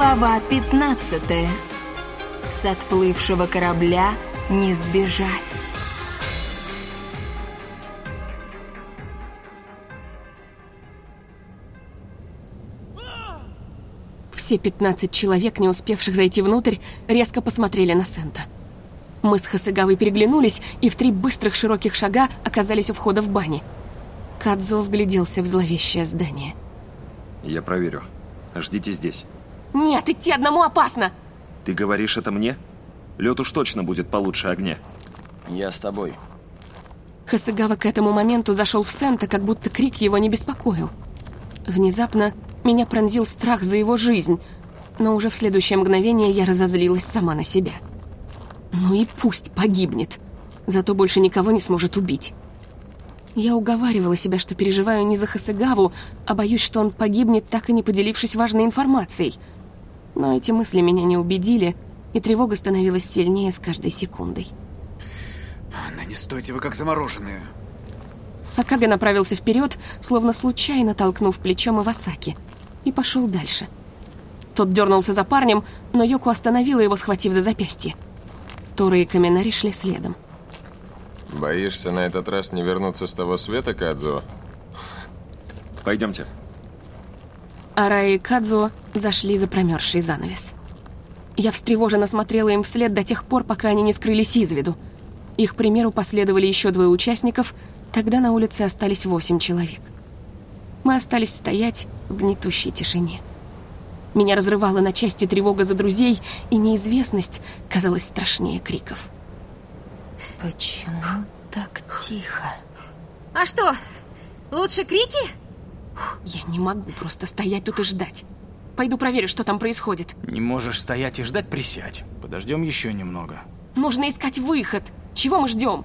Глава 15. С отплывшего корабля не сбежать. Все 15 человек, не успевших зайти внутрь, резко посмотрели на Сента. Мы с Хасыгавой переглянулись и в три быстрых широких шага оказались у входа в бане. Кадзо вгляделся в зловещее здание. Я проверю. Ждите здесь. «Нет, идти одному опасно!» Ты говоришь это мне? Лед уж точно будет получше огня. Я с тобой. Хасыгава к этому моменту зашел в Сента, как будто крик его не беспокоил. Внезапно меня пронзил страх за его жизнь, но уже в следующее мгновение я разозлилась сама на себя. Ну и пусть погибнет, зато больше никого не сможет убить. Я уговаривала себя, что переживаю не за Хасыгаву, а боюсь, что он погибнет, так и не поделившись важной информацией. Но эти мысли меня не убедили, и тревога становилась сильнее с каждой секундой. Анна, не стойте вы как замороженные. Акага направился вперед, словно случайно толкнув плечом Ивасаки, и пошел дальше. Тот дернулся за парнем, но Йоку остановила его, схватив за запястье. Тора и Каминари шли следом. Боишься на этот раз не вернуться с того света, Кадзо? Пойдемте. Арая и Кадзуо зашли за промерзший занавес. Я встревоженно смотрела им вслед до тех пор, пока они не скрылись из виду. Их примеру последовали еще двое участников, тогда на улице остались восемь человек. Мы остались стоять в гнетущей тишине. Меня разрывала на части тревога за друзей, и неизвестность казалась страшнее криков. Почему так тихо? А что, лучше крики? Я не могу просто стоять тут и ждать. Пойду проверю, что там происходит. Не можешь стоять и ждать, присядь. Подождем еще немного. Нужно искать выход. Чего мы ждем?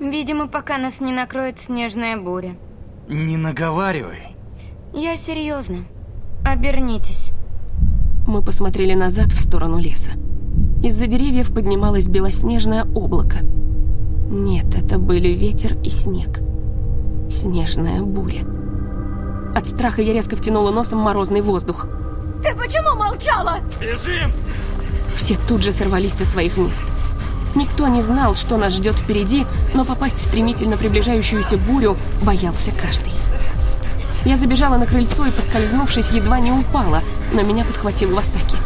Видимо, пока нас не накроет снежная буря. Не наговаривай. Я серьезно. Обернитесь. Мы посмотрели назад в сторону леса. Из-за деревьев поднималось белоснежное облако. Нет, это были ветер и снег. Снежная буря. От страха я резко втянула носом морозный воздух. Ты почему молчала? Бежим! Все тут же сорвались со своих мест. Никто не знал, что нас ждет впереди, но попасть в стремительно приближающуюся бурю боялся каждый. Я забежала на крыльцо и, поскользнувшись, едва не упала, но меня подхватил Васаки.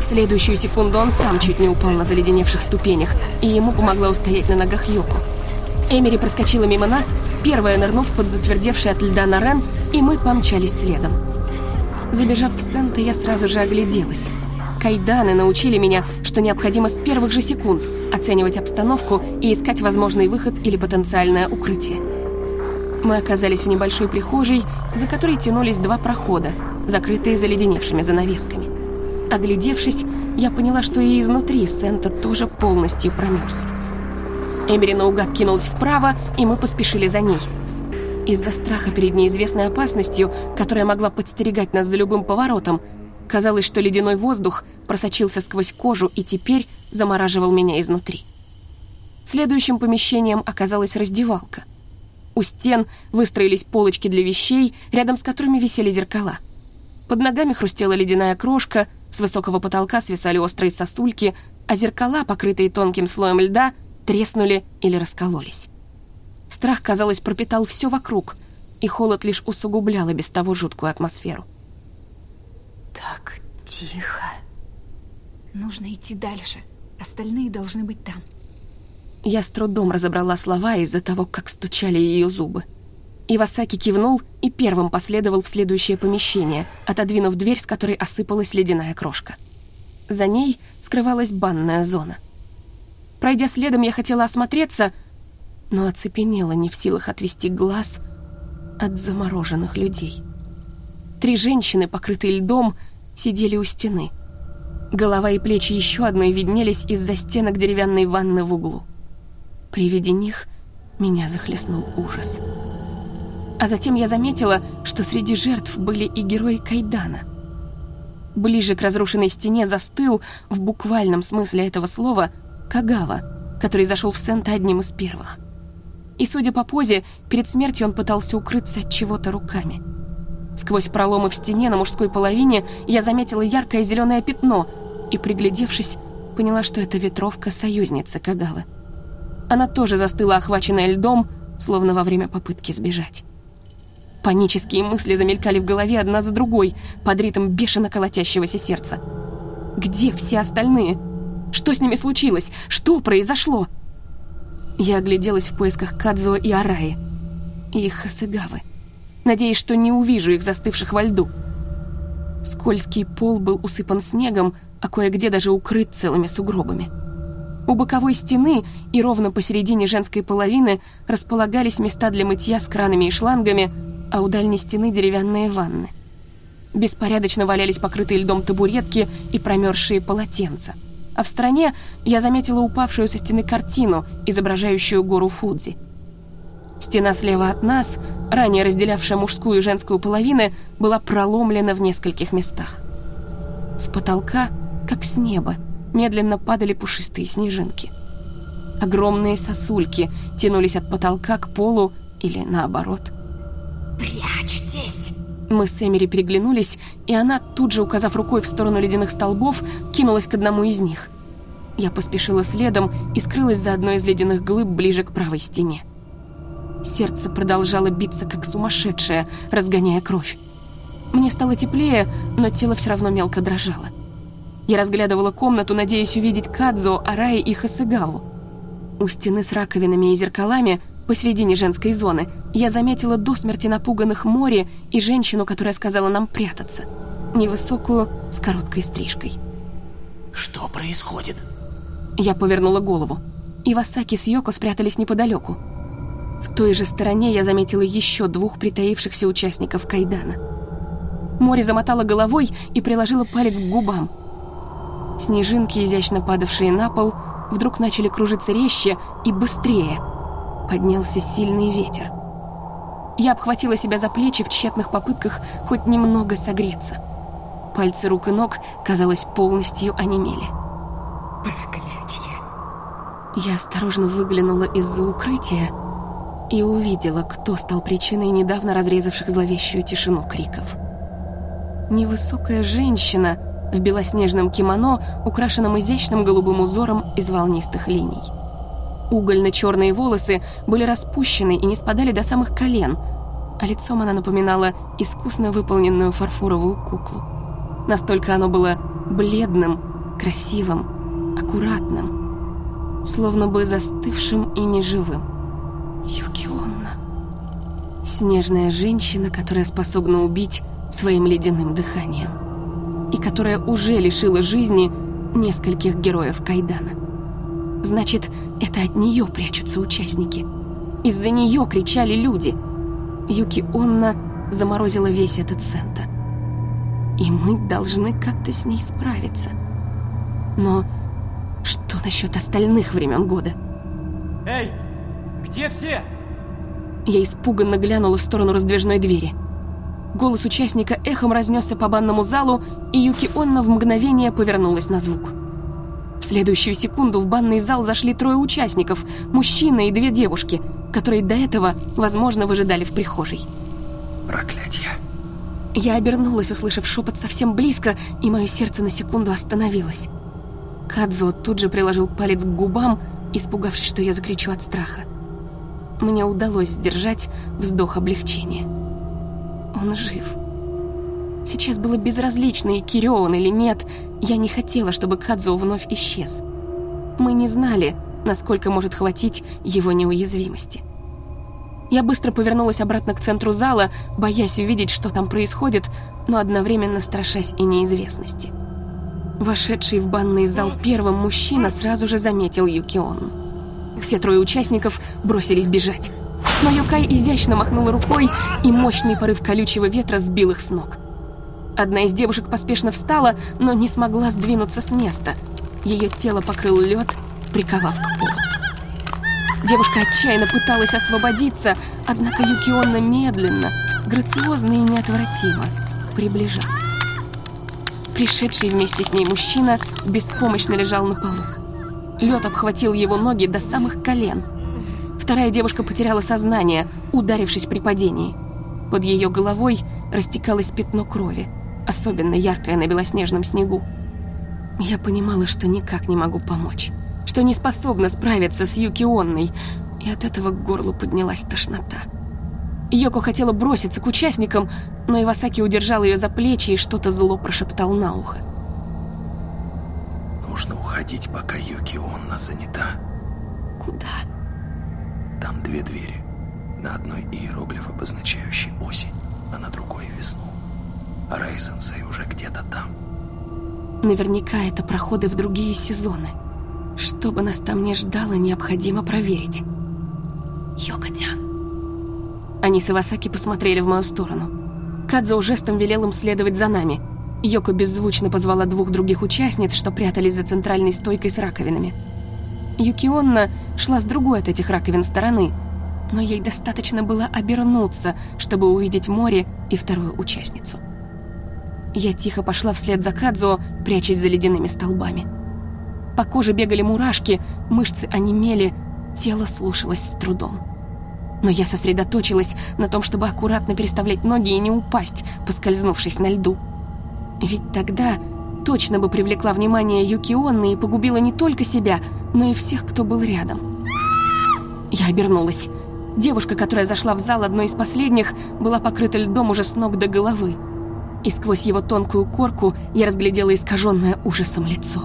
В следующую секунду он сам чуть не упал на заледеневших ступенях, и ему помогла устоять на ногах Йоку. Эмери проскочила мимо нас, первая нырнув под затвердевший от льда Нарен, и мы помчались следом. Забежав в Сента, я сразу же огляделась. Кайданы научили меня, что необходимо с первых же секунд оценивать обстановку и искать возможный выход или потенциальное укрытие. Мы оказались в небольшой прихожей, за которой тянулись два прохода, закрытые заледеневшими занавесками. Оглядевшись, я поняла, что и изнутри Сента тоже полностью промерз. Эмери наугад кинулась вправо, и мы поспешили за ней. Из-за страха перед неизвестной опасностью, которая могла подстерегать нас за любым поворотом, казалось, что ледяной воздух просочился сквозь кожу и теперь замораживал меня изнутри. Следующим помещением оказалась раздевалка. У стен выстроились полочки для вещей, рядом с которыми висели зеркала. Под ногами хрустела ледяная крошка, с высокого потолка свисали острые сосульки, а зеркала, покрытые тонким слоем льда, треснули или раскололись. Страх, казалось, пропитал все вокруг, и холод лишь усугублял и без того жуткую атмосферу. Так тихо. Нужно идти дальше. Остальные должны быть там. Я с трудом разобрала слова из-за того, как стучали ее зубы. Ивасаки кивнул и первым последовал в следующее помещение, отодвинув дверь, с которой осыпалась ледяная крошка. За ней скрывалась банная зона. Пройдя следом, я хотела осмотреться, но оцепенела, не в силах отвести глаз от замороженных людей. Три женщины, покрытые льдом, сидели у стены. Голова и плечи еще одной виднелись из-за стенок деревянной ванны в углу. При виде них меня захлестнул ужас. А затем я заметила, что среди жертв были и герои Кайдана. Ближе к разрушенной стене застыл, в буквальном смысле этого слова, Кагава, который зашел в Сента одним из первых. И, судя по позе, перед смертью он пытался укрыться от чего-то руками. Сквозь проломы в стене на мужской половине я заметила яркое зеленое пятно и, приглядевшись, поняла, что это ветровка союзницы Кагавы. Она тоже застыла, охваченная льдом, словно во время попытки сбежать. Панические мысли замелькали в голове одна за другой, под ритм бешено колотящегося сердца. Где все остальные? Что с ними случилось? Что произошло? Я огляделась в поисках Кадзуо и Араи. И Хасыгавы. Надеясь, что не увижу их застывших во льду. Скользкий пол был усыпан снегом, а кое-где даже укрыт целыми сугробами. У боковой стены и ровно посередине женской половины располагались места для мытья с кранами и шлангами, а у дальней стены деревянные ванны. Беспорядочно валялись покрытые льдом табуретки и промерзшие полотенца. А в стороне я заметила упавшую со стены картину, изображающую гору Фудзи. Стена слева от нас, ранее разделявшая мужскую и женскую половины, была проломлена в нескольких местах. С потолка, как с неба, медленно падали пушистые снежинки. Огромные сосульки тянулись от потолка к полу или наоборот! Мы с Эмери переглянулись, и она, тут же указав рукой в сторону ледяных столбов, кинулась к одному из них. Я поспешила следом и скрылась за одной из ледяных глыб ближе к правой стене. Сердце продолжало биться, как сумасшедшее, разгоняя кровь. Мне стало теплее, но тело все равно мелко дрожало. Я разглядывала комнату, надеясь увидеть Кадзо, Араи и Хасыгаву. У стены с раковинами и зеркалами посредине женской зоны, я заметила до смерти напуганных море и женщину, которая сказала нам прятаться. Невысокую, с короткой стрижкой. Что происходит? Я повернула голову. Ивасаки с Йоко спрятались неподалеку. В той же стороне я заметила еще двух притаившихся участников Кайдана. Море замотала головой и приложила палец к губам. Снежинки, изящно падавшие на пол, вдруг начали кружиться резче и быстрее – поднялся сильный ветер. Я обхватила себя за плечи в тщетных попытках хоть немного согреться. Пальцы рук и ног, казалось, полностью онемели. Проклятье. Я осторожно выглянула из-за укрытия и увидела, кто стал причиной недавно разрезавших зловещую тишину криков. Невысокая женщина в белоснежном кимоно, украшенном изящным голубым узором из волнистых линий. Угольно-черные волосы были распущены и не спадали до самых колен, а лицом она напоминала искусно выполненную фарфоровую куклу. Настолько оно было бледным, красивым, аккуратным, словно бы застывшим и неживым. Юкионна. Снежная женщина, которая способна убить своим ледяным дыханием. И которая уже лишила жизни нескольких героев Кайдана. Значит, это от нее прячутся участники. Из-за нее кричали люди. Юки Онна заморозила весь этот центр. И мы должны как-то с ней справиться. Но что насчет остальных времен года? Эй, где все? Я испуганно глянула в сторону раздвижной двери. Голос участника эхом разнесся по банному залу, и Юки Онна в мгновение повернулась на звук. В следующую секунду в банный зал зашли трое участников, мужчина и две девушки, которые до этого, возможно, выжидали в прихожей. Проклятие. Я обернулась, услышав шепот совсем близко, и мое сердце на секунду остановилось. Кадзо тут же приложил палец к губам, испугавшись, что я закричу от страха. Мне удалось сдержать вздох облегчения. Он жив. Сейчас было безразлично, и Кирё он или нет. Я не хотела, чтобы Кадзо вновь исчез. Мы не знали, насколько может хватить его неуязвимости. Я быстро повернулась обратно к центру зала, боясь увидеть, что там происходит, но одновременно страшась и неизвестности. Вошедший в банный зал первым мужчина сразу же заметил Юкион. Все трое участников бросились бежать. Но Юкай изящно махнула рукой, и мощный порыв колючего ветра сбил их с ног. Одна из девушек поспешно встала, но не смогла сдвинуться с места. Ее тело покрыл лед, приковав к полу. Девушка отчаянно пыталась освободиться, однако Юкионна медленно, грациозно и неотвратимо приближалась. Пришедший вместе с ней мужчина беспомощно лежал на полу. Лед обхватил его ноги до самых колен. Вторая девушка потеряла сознание, ударившись при падении. Под ее головой растекалось пятно крови, особенно яркое на белоснежном снегу. Я понимала, что никак не могу помочь, что не способна справиться с Юкионной, и от этого к горлу поднялась тошнота. Йоко хотела броситься к участникам, но Ивасаки удержал ее за плечи и что-то зло прошептал на ухо. Нужно уходить, пока Юкионна занята. Куда? Там две двери. На одной иероглиф, обозначающий осень, а на другой — весну. Рэй-сенсей уже где-то там. Наверняка это проходы в другие сезоны. Что бы нас там не ждало, необходимо проверить. Йокотян. Они с Ивасаки посмотрели в мою сторону. Кадзо жестом велел им следовать за нами. Йоко беззвучно позвала двух других участниц, что прятались за центральной стойкой с раковинами. Юкионна шла с другой от этих раковин стороны, но ей достаточно было обернуться, чтобы увидеть море и вторую участницу. Я тихо пошла вслед за Кадзо, прячась за ледяными столбами. По коже бегали мурашки, мышцы онемели, тело слушалось с трудом. Но я сосредоточилась на том, чтобы аккуратно переставлять ноги и не упасть, поскользнувшись на льду. Ведь тогда точно бы привлекла внимание Юкионны и погубила не только себя, но и всех, кто был рядом. Я обернулась. Девушка, которая зашла в зал одной из последних, была покрыта льдом уже с ног до головы. И сквозь его тонкую корку я разглядела искаженное ужасом лицо.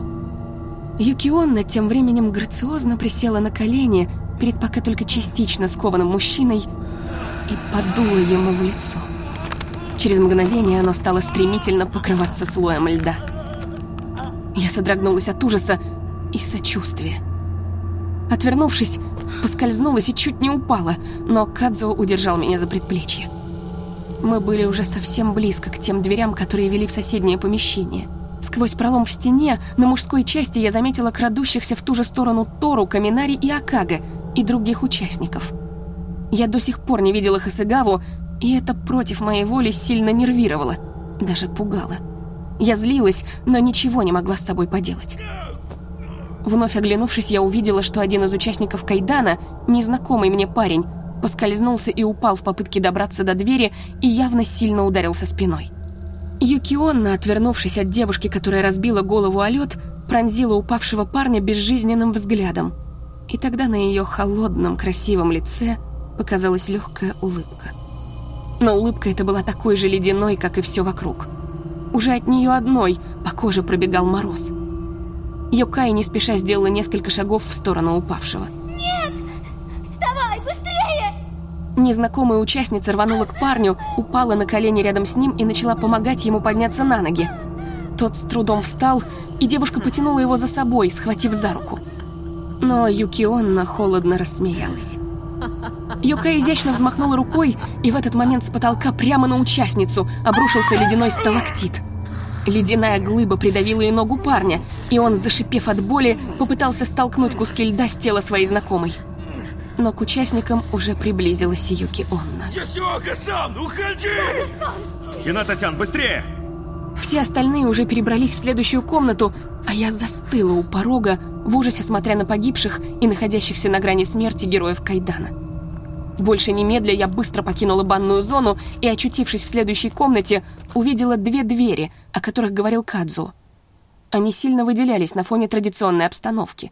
Юкионна тем временем грациозно присела на колени перед пока только частично скованным мужчиной и подула ему в лицо. Через мгновение оно стало стремительно покрываться слоем льда. Я содрогнулась от ужаса и сочувствия. Отвернувшись, поскользнулась и чуть не упала, но Кадзо удержал меня за предплечье. Мы были уже совсем близко к тем дверям, которые вели в соседнее помещение. Сквозь пролом в стене на мужской части я заметила крадущихся в ту же сторону Тору, Каминари и Акага и других участников. Я до сих пор не видела Хасыгаву, и это против моей воли сильно нервировало, даже пугало. Я злилась, но ничего не могла с собой поделать. Вновь оглянувшись, я увидела, что один из участников Кайдана, незнакомый мне парень, поскользнулся и упал в попытке добраться до двери и явно сильно ударился спиной. Юкионна, отвернувшись от девушки, которая разбила голову о лед, пронзила упавшего парня безжизненным взглядом. И тогда на ее холодном, красивом лице показалась легкая улыбка. Но улыбка эта была такой же ледяной, как и все вокруг. Уже от нее одной по коже пробегал мороз. Йокай не спеша сделала несколько шагов в сторону упавшего. Незнакомая участница рванула к парню, упала на колени рядом с ним и начала помогать ему подняться на ноги. Тот с трудом встал, и девушка потянула его за собой, схватив за руку. Но Юкионна холодно рассмеялась. Юка изящно взмахнула рукой, и в этот момент с потолка прямо на участницу обрушился ледяной сталактит. Ледяная глыба придавила и ногу парня, и он, зашипев от боли, попытался столкнуть куски льда с тела своей знакомой. Но к участникам уже приблизилась Юки Онна. Ясиока-сан, уходи! Хинататян, быстрее! Все остальные уже перебрались в следующую комнату, а я застыла у порога, в ужасе смотря на погибших и находящихся на грани смерти героев Кайдана. Больше немедля я быстро покинула банную зону и, очутившись в следующей комнате, увидела две двери, о которых говорил Кадзу. Они сильно выделялись на фоне традиционной обстановки.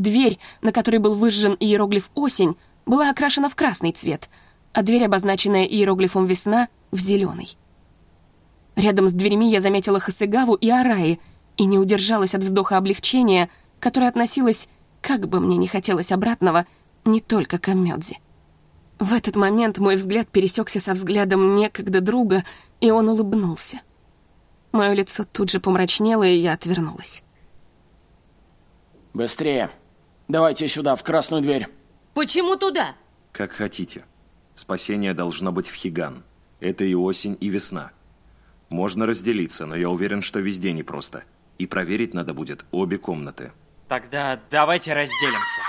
Дверь, на которой был выжжен иероглиф «Осень», была окрашена в красный цвет, а дверь, обозначенная иероглифом «Весна», — в зеленый. Рядом с дверями я заметила Хасыгаву и Араи и не удержалась от вздоха облегчения, которое относилось, как бы мне не хотелось обратного, не только к Амёдзе. В этот момент мой взгляд пересекся со взглядом некогда друга, и он улыбнулся. Мое лицо тут же помрачнело, и я отвернулась. Быстрее. Давайте сюда, в красную дверь. Почему туда? Как хотите. Спасение должно быть в Хиган. Это и осень, и весна. Можно разделиться, но я уверен, что везде непросто. И проверить надо будет обе комнаты. Тогда давайте разделимся.